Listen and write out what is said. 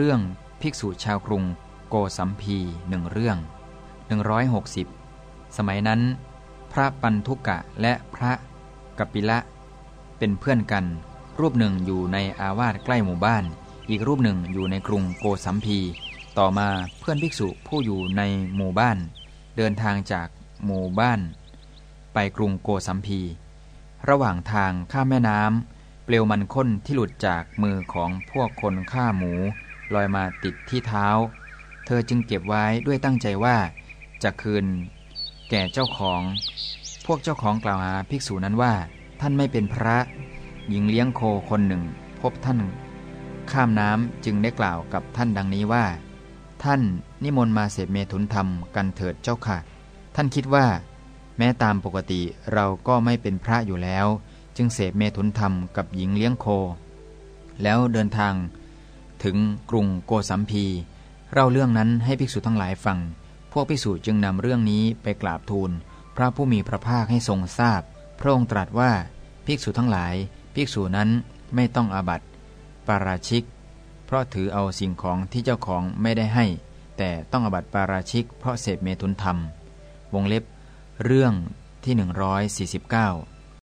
เรื่องภิกษุชาวกรุงโกสัมพีหนึ่งเรื่อง 160 สมัยนั้น พระปันทุกะและพระกปิละ เป็นเพื่อนกัน รูปหนึ่งอยู่ในอาวาสใกล้หมู่บ้าน อีกรูปหนึ่งอยู่ในกรุงโกสัมพี ต่อมาเพื่อนภิกษุผู้อยู่ในหมู่บ้าน เดินทางจากหมู่บ้าน ไปกรุงโกสัมพี ระหว่างทางข้ามแม่น้ำเปลวมันข้นที่หลุดจากมือของพวกคนฆ่าหมู ลอยมาติดที่เท้า เธอจึงเก็บไว้ด้วยตั้งใจว่าจะคืน แก่เจ้าของ พวกเจ้าของกล่าวหาภิกษุนั้นว่า ท่านไม่เป็นพระ หญิงเลี้ยงโคคนหนึ่ง พบท่าน ข้ามน้ำจึงได้กล่าวกับท่านดังนี้ว่า ท่านนิมนต์มาเสพเมถุนธรรมกันเถิดเจ้าค่ะ ท่านคิดว่า แม้ตามปกติเราก็ไม่เป็นพระอยู่แล้ว จึงเสพเมถุนธรรมกับหญิงเลี้ยงโค แล้วเดินทาง ถึงกรุงโกสัมพี เล่าเรื่องนั้นให้ภิกษุทั้งหลายฟัง พวกภิกษุจึงนำเรื่องนี้ไปกราบทูล พระผู้มีพระภาคให้ทรงทราบพระองค์ตรัสว่าภิกษุทั้งหลาย ภิกษุนั้นไม่ต้องอาบัติปาราชิก เพราะถือเอาสิ่งของที่เจ้าของไม่ได้ให้ แต่ต้องอาบัติปาราชิก เพราะเสพเมตุนธรรม วงเล็บ เรื่องที่ 149